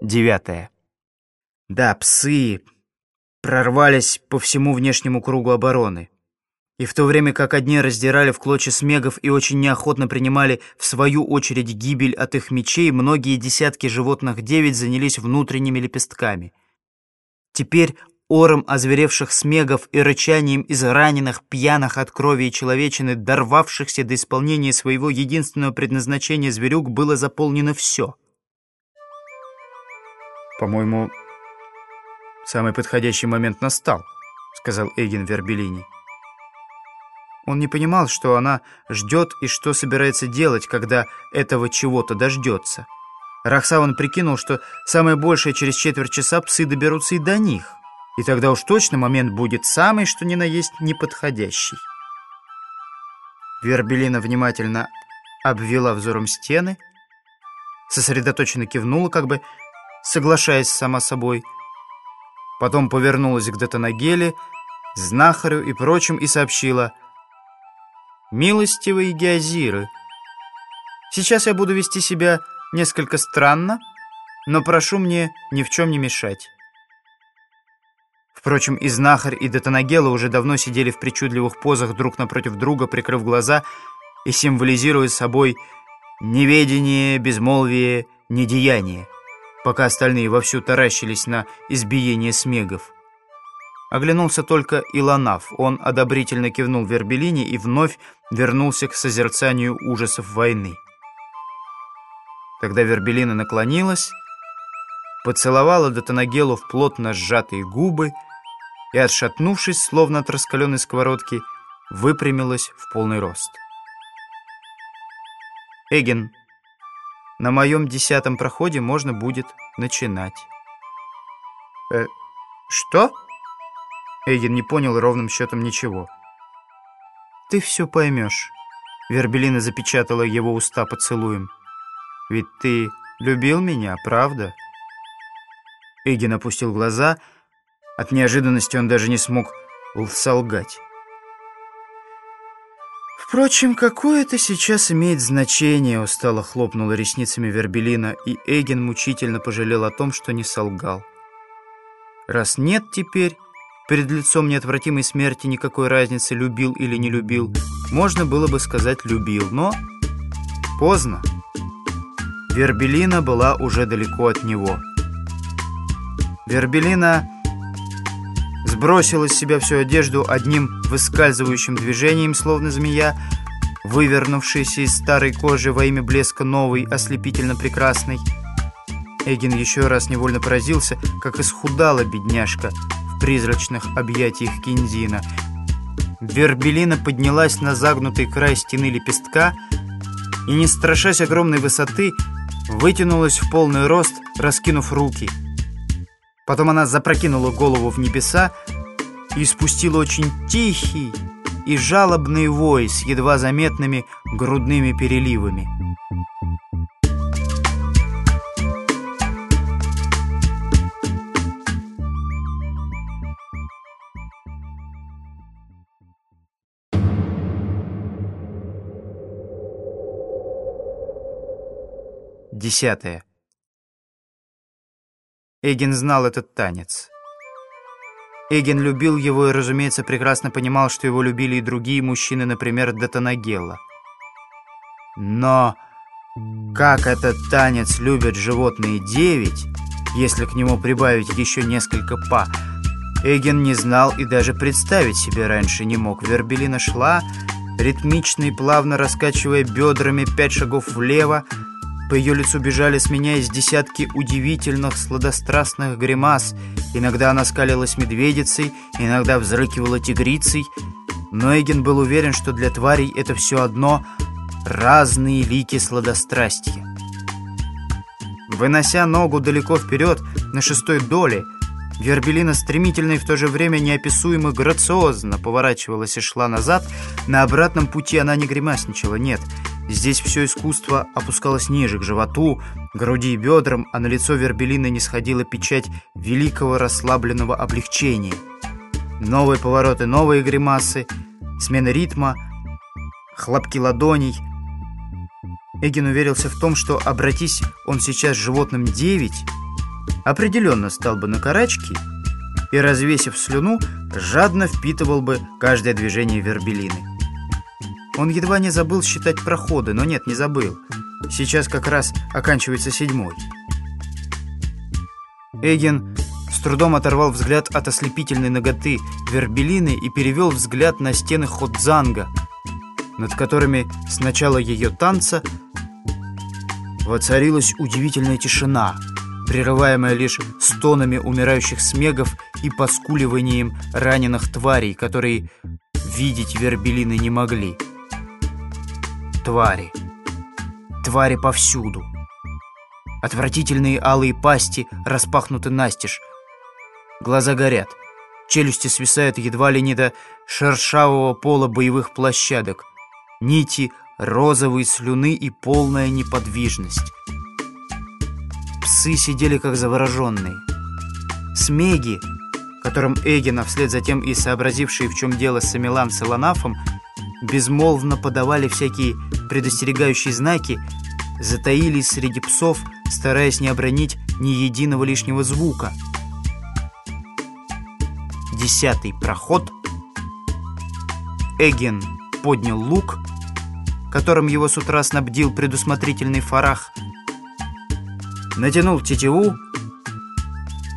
Девятое. Да, псы прорвались по всему внешнему кругу обороны. И в то время как одни раздирали в клочья смегов и очень неохотно принимали в свою очередь гибель от их мечей, многие десятки животных девять занялись внутренними лепестками. Теперь ором озверевших смегов и рычанием из раненых, пьяных от крови и человечины, дорвавшихся до исполнения своего единственного предназначения зверюк, было заполнено все. «По-моему, самый подходящий момент настал», — сказал Эгин Вербелини. Он не понимал, что она ждет и что собирается делать, когда этого чего-то дождется. Рахсаван прикинул, что самое большее через четверть часа псы доберутся и до них. И тогда уж точно момент будет самый, что ни на есть, неподходящий. Вербелина внимательно обвела взором стены, сосредоточенно кивнула, как бы соглашаясь сама собой. Потом повернулась к Детонагеле, знахарю и прочим и сообщила — «Милостивые геозиры, сейчас я буду вести себя несколько странно, но прошу мне ни в чем не мешать». Впрочем, и знахарь, и Детонагела уже давно сидели в причудливых позах друг напротив друга, прикрыв глаза и символизируя собой неведение, безмолвие, недеяние, пока остальные вовсю таращились на избиение смегов. Оглянулся только Илонав. Он одобрительно кивнул Вербелине и вновь вернулся к созерцанию ужасов войны. Тогда Вербелина наклонилась, поцеловала Датанагелу в плотно сжатые губы и, отшатнувшись, словно от раскаленной сковородки, выпрямилась в полный рост. «Эгин, на моем десятом проходе можно будет начинать». «Э, что?» Эйген не понял ровным счетом ничего. «Ты все поймешь», — Вербелина запечатала его уста поцелуем. «Ведь ты любил меня, правда?» Эйген опустил глаза. От неожиданности он даже не смог солгать. «Впрочем, какое это сейчас имеет значение?» Устало хлопнула ресницами Вербелина, и Эгин мучительно пожалел о том, что не солгал. «Раз нет теперь...» перед лицом неотвратимой смерти никакой разницы, любил или не любил. Можно было бы сказать «любил», но поздно. Вербелина была уже далеко от него. Вербелина сбросила с себя всю одежду одним выскальзывающим движением, словно змея, вывернувшаяся из старой кожи во имя блеска новой, ослепительно прекрасной. Эгин еще раз невольно поразился, как исхудала бедняжка – призрачных объятиях Кинзина. Вербелина поднялась на загнутый край стены лепестка и, не страшась огромной высоты, вытянулась в полный рост, раскинув руки. Потом она запрокинула голову в небеса и спустила очень тихий и жалобный вой с едва заметными грудными переливами. Десятое. Эгин знал этот танец. Эгин любил его и, разумеется, прекрасно понимал, что его любили и другие мужчины, например, Датанагелла. Но как этот танец любят животные девять, если к нему прибавить еще несколько па, Эгин не знал и даже представить себе раньше не мог. Вербелина шла, ритмично и плавно раскачивая бедрами пять шагов влево, по ее лицу бежали, сменяясь десятки удивительных сладострастных гримас. Иногда она скалилась медведицей, иногда взрыкивала тигрицей. Но Эгин был уверен, что для тварей это все одно разные лики сладострастия. Вынося ногу далеко вперед, на шестой доле, Вербелина стремительно и в то же время неописуемо грациозно поворачивалась и шла назад. На обратном пути она не гримасничала, нет — Здесь все искусство опускалось ниже, к животу, груди и бедрам, а на лицо Вербелины не сходила печать великого расслабленного облегчения. Новые повороты, новые гримасы, смена ритма, хлопки ладоней. Эгин уверился в том, что обратись он сейчас животным девять, определенно стал бы на карачки и, развесив слюну, жадно впитывал бы каждое движение вербелины. Он едва не забыл считать проходы, но нет, не забыл. Сейчас как раз оканчивается седьмой. Эгин с трудом оторвал взгляд от ослепительной ноготы Вербелины и перевел взгляд на стены Ходзанга, над которыми с начала ее танца воцарилась удивительная тишина, прерываемая лишь стонами умирающих смегов и поскуливанием раненых тварей, которые видеть Вербелины не могли. Твари. Твари повсюду. Отвратительные алые пасти распахнуты настежь. Глаза горят. Челюсти свисают едва ли не до шершавого пола боевых площадок. Нити розовой слюны и полная неподвижность. Псы сидели как завороженные. Смеги, которым Эгина, вслед за тем и сообразившие, в чем дело с Амилам Солонафом, безмолвно подавали всякие предостерегающие знаки, затаились среди псов, стараясь не обронить ни единого лишнего звука. Десятый проход. Эгин поднял лук, которым его с утра снабдил предусмотрительный фарах, натянул тетиву,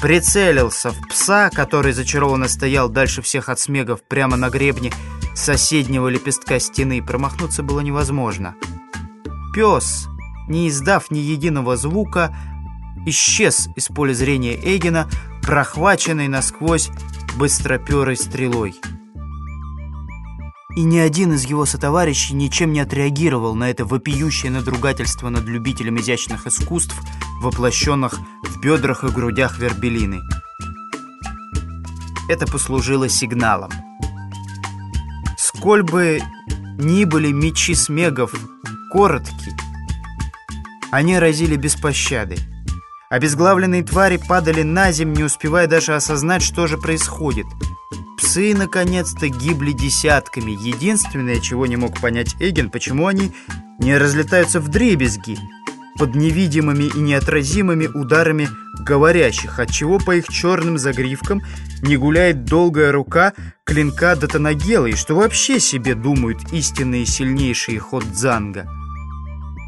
прицелился в пса, который зачарованно стоял дальше всех от смегов прямо на гребне соседнего лепестка стены. Промахнуться было невозможно. Пес не издав ни единого звука, исчез из поля зрения Эгина, прохваченный насквозь быстроперой стрелой. И ни один из его сотоварищей ничем не отреагировал на это вопиющее надругательство над любителем изящных искусств, воплощенных в бедрах и грудях вербелины. Это послужило сигналом. Сколь бы ни были мечи смегов коротки, они разили без пощады. Обезглавленные твари падали на землю, не успевая даже осознать, что же происходит. Псы, наконец-то, гибли десятками. Единственное, чего не мог понять Эгин, почему они не разлетаются в дребезги под невидимыми и неотразимыми ударами говорящих, отчего по их черным загривкам не гуляет долгая рука клинка Датанагела, и что вообще себе думают истинные сильнейшие ход Дзанга.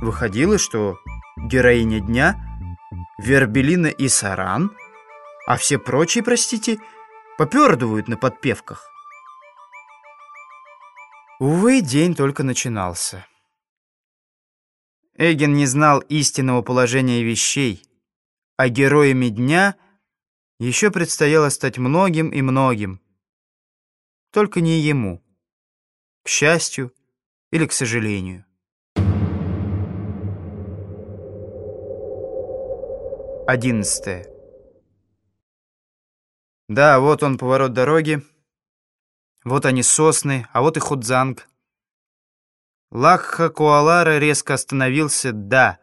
Выходило, что героиня дня — Вербелина и Саран, а все прочие, простите, попердывают на подпевках. Увы, день только начинался. Эгин не знал истинного положения вещей, а героями дня еще предстояло стать многим и многим. Только не ему, к счастью или к сожалению. Одиннадцатое. Да, вот он поворот дороги. Вот они сосны, а вот и Худзанг. Лакха Куалара резко остановился, да.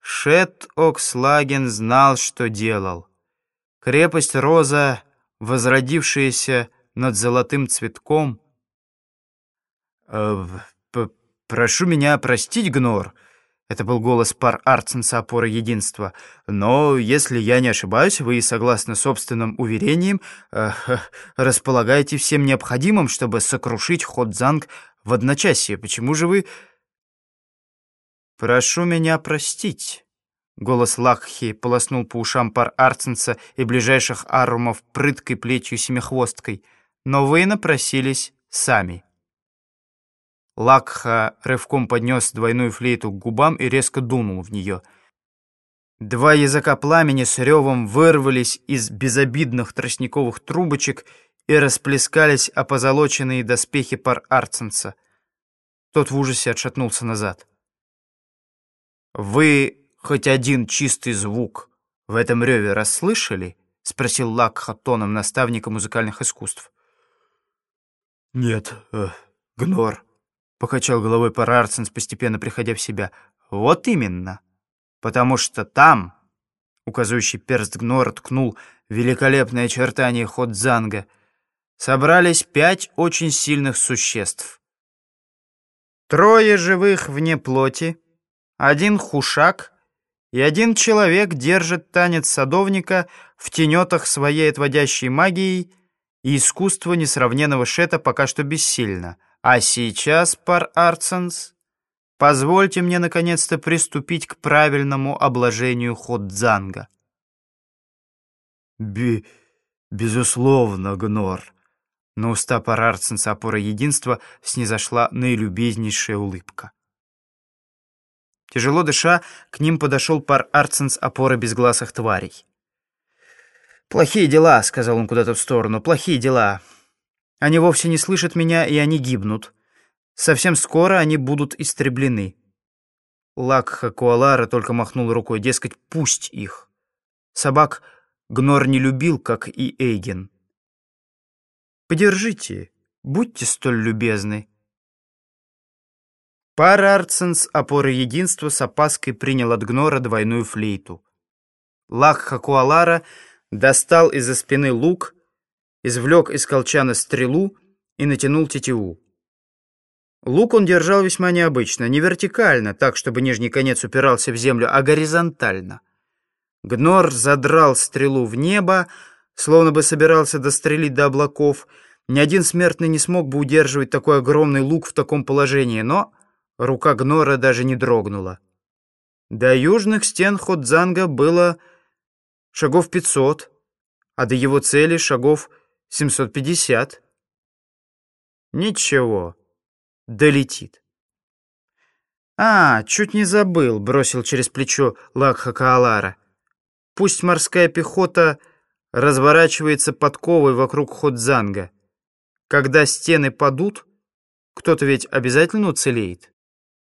Шет Окслаген знал, что делал. Крепость Роза, возродившаяся над золотым цветком. «Э, «Прошу меня простить, Гнор», это был голос пар Арценса опоры единства. «Но, если я не ошибаюсь, вы, согласно собственным уверениям, э, располагаете всем необходимым, чтобы сокрушить Ходзанг в одночасье. Почему же вы...» «Прошу меня простить». Голос Лакхи полоснул по ушам пар Арценса и ближайших арумов прыткой плетью семихвосткой. «Но вы напросились сами». Лакха рывком поднес двойную флейту к губам и резко дунул в нее. Два языка пламени с ревом вырвались из безобидных тростниковых трубочек и расплескались о позолоченные доспехи пар Арценса. Тот в ужасе отшатнулся назад. «Вы хоть один чистый звук в этом реве расслышали?» — спросил Лакха тоном наставника музыкальных искусств. «Нет, э, Гнор», Покачал головой Парарцинс, постепенно приходя в себя. «Вот именно. Потому что там...» Указывающий перст Гнора ткнул великолепное очертание Ходзанга. Собрались пять очень сильных существ. Трое живых вне плоти, один хушак и один человек держит танец садовника в тенетах своей отводящей магией, и искусство несравненного Шета пока что бессильно. А сейчас, пар Арценс, позвольте мне наконец-то приступить к правильному обложению Ходзанга. Безусловно, Гнор. На уста пар Арценса опора единства снизошла наилюбезнейшая улыбка. Тяжело дыша, к ним подошел пар Арценс опоры безгласых тварей. «Плохие дела», — сказал он куда-то в сторону, — «плохие дела. Они вовсе не слышат меня, и они гибнут. Совсем скоро они будут истреблены». Лакха Куалара только махнул рукой, дескать, пусть их. Собак Гнор не любил, как и Эйген. «Подержите, будьте столь любезны». Пар Арценс, опоры единства, с опаской принял от Гнора двойную флейту. Лакха Куалара — достал из-за спины лук, извлек из колчана стрелу и натянул тетиву. Лук он держал весьма необычно, не вертикально, так, чтобы нижний конец упирался в землю, а горизонтально. Гнор задрал стрелу в небо, словно бы собирался дострелить до облаков. Ни один смертный не смог бы удерживать такой огромный лук в таком положении, но рука Гнора даже не дрогнула. До южных стен Ходзанга было шагов 500, а до его цели шагов 750. Ничего, долетит. «А, чуть не забыл», — бросил через плечо Лакха Каалара. «Пусть морская пехота разворачивается подковой вокруг Ходзанга. Когда стены падут, кто-то ведь обязательно уцелеет».